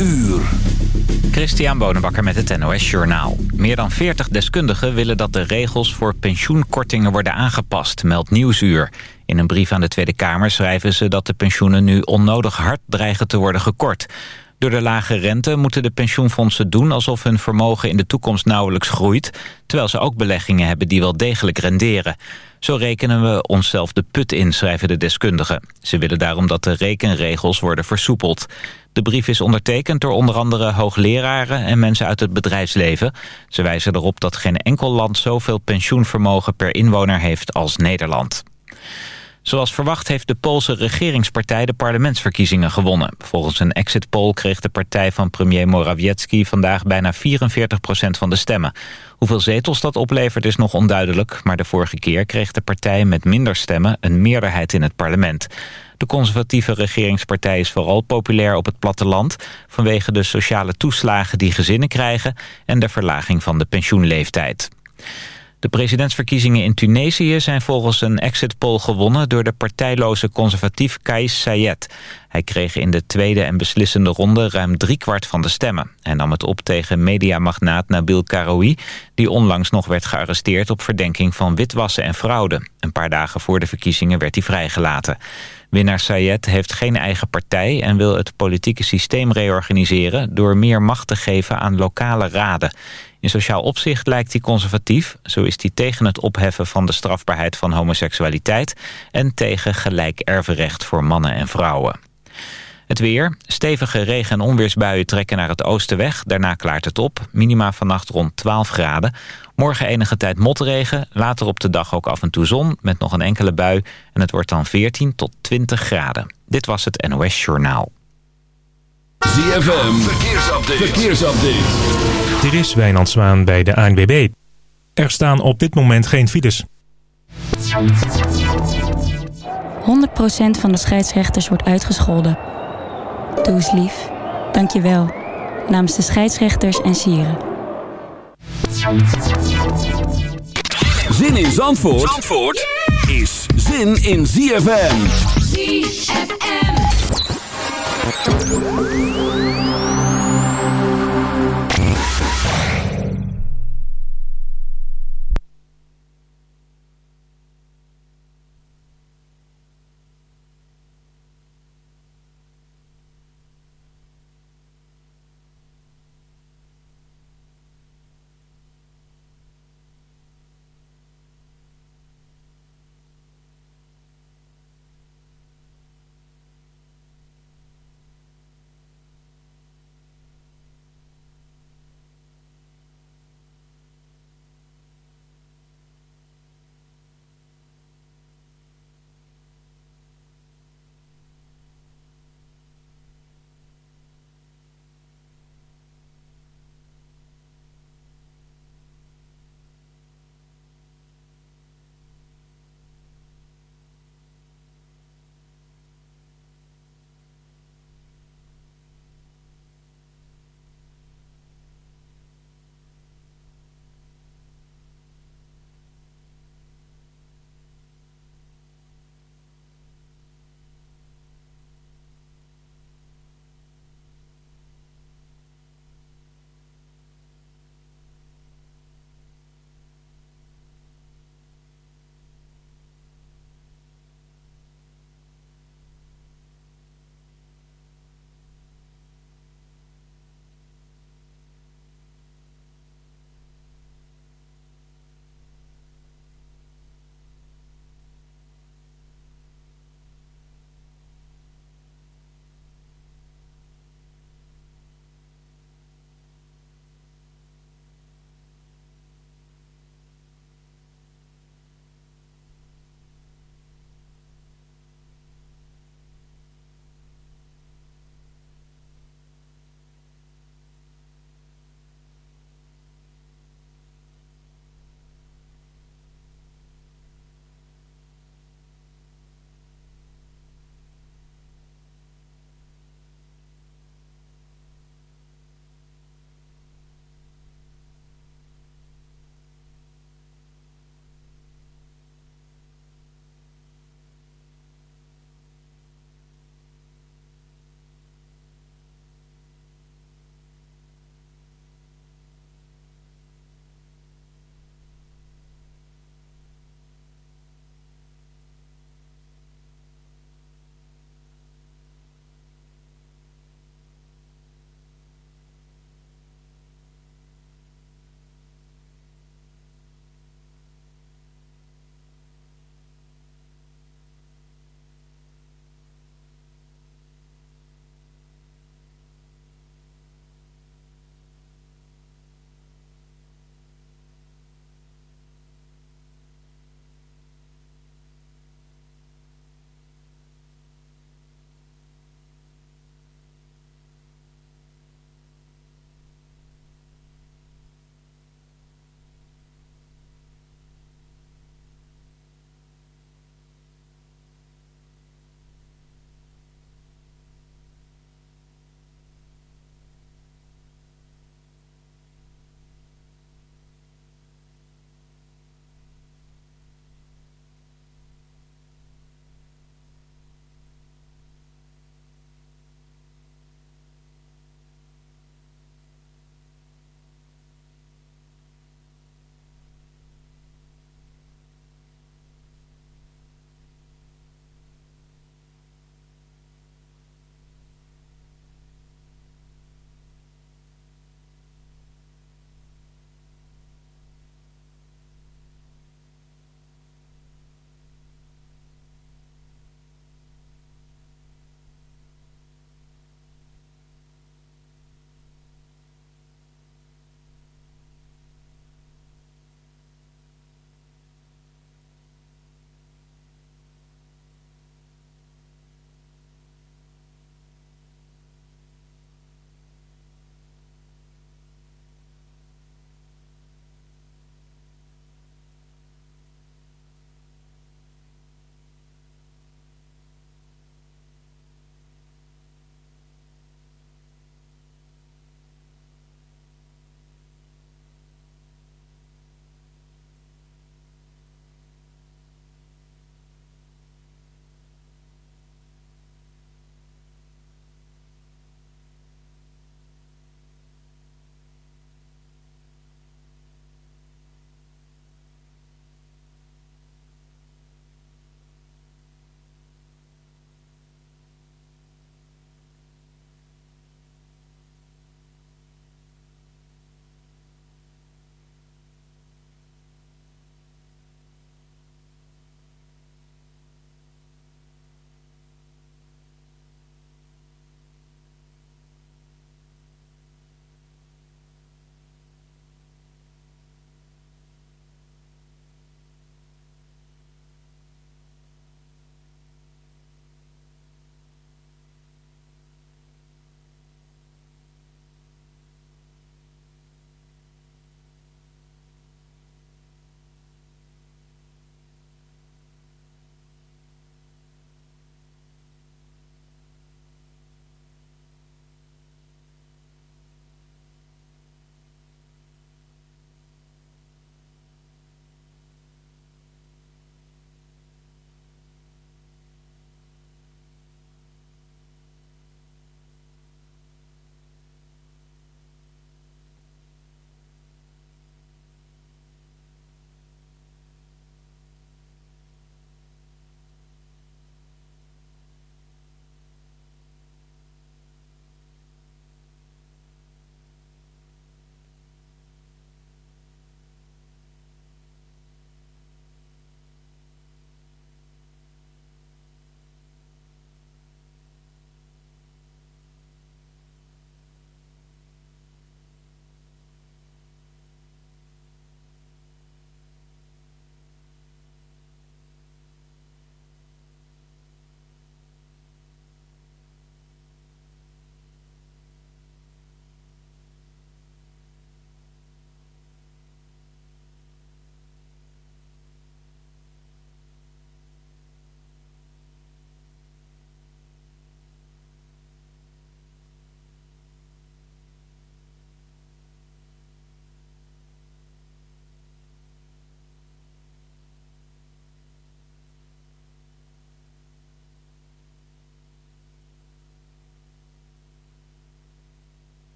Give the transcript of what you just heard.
uur. Christian Bonenbakker met het NOS Journaal. Meer dan 40 deskundigen willen dat de regels voor pensioenkortingen worden aangepast, meldt Nieuwsuur. In een brief aan de Tweede Kamer schrijven ze dat de pensioenen nu onnodig hard dreigen te worden gekort. Door de lage rente moeten de pensioenfondsen doen alsof hun vermogen in de toekomst nauwelijks groeit, terwijl ze ook beleggingen hebben die wel degelijk renderen. Zo rekenen we onszelf de put in, schrijven de deskundigen. Ze willen daarom dat de rekenregels worden versoepeld. De brief is ondertekend door onder andere hoogleraren en mensen uit het bedrijfsleven. Ze wijzen erop dat geen enkel land zoveel pensioenvermogen per inwoner heeft als Nederland. Zoals verwacht heeft de Poolse regeringspartij de parlementsverkiezingen gewonnen. Volgens een exit poll kreeg de partij van premier Morawiecki vandaag bijna 44% van de stemmen. Hoeveel zetels dat oplevert is nog onduidelijk, maar de vorige keer kreeg de partij met minder stemmen een meerderheid in het parlement. De conservatieve regeringspartij is vooral populair op het platteland... vanwege de sociale toeslagen die gezinnen krijgen... en de verlaging van de pensioenleeftijd. De presidentsverkiezingen in Tunesië zijn volgens een exit poll gewonnen... door de partijloze conservatief Kais Sayed. Hij kreeg in de tweede en beslissende ronde ruim driekwart van de stemmen. Hij nam het op tegen mediamagnaat Nabil Karoui... die onlangs nog werd gearresteerd op verdenking van witwassen en fraude. Een paar dagen voor de verkiezingen werd hij vrijgelaten. Winnaar Sayed heeft geen eigen partij en wil het politieke systeem reorganiseren... door meer macht te geven aan lokale raden. In sociaal opzicht lijkt hij conservatief. Zo is hij tegen het opheffen van de strafbaarheid van homoseksualiteit... en tegen gelijk erfrecht voor mannen en vrouwen. Het weer. Stevige regen- en onweersbuien trekken naar het oosten weg. Daarna klaart het op. Minima vannacht rond 12 graden. Morgen enige tijd motregen. Later op de dag ook af en toe zon met nog een enkele bui. En het wordt dan 14 tot 20 graden. Dit was het NOS Journaal. ZFM. Verkeersupdate. Verkeersupdate. Dit is Wijnand Zwaan bij de ANWB. Er staan op dit moment geen files. 100% van de scheidsrechters wordt uitgescholden. Doe eens lief. Dank je wel. Namens de scheidsrechters en sieren. Zin in Zandvoort, Zandvoort is zin in ZFM. ZFM.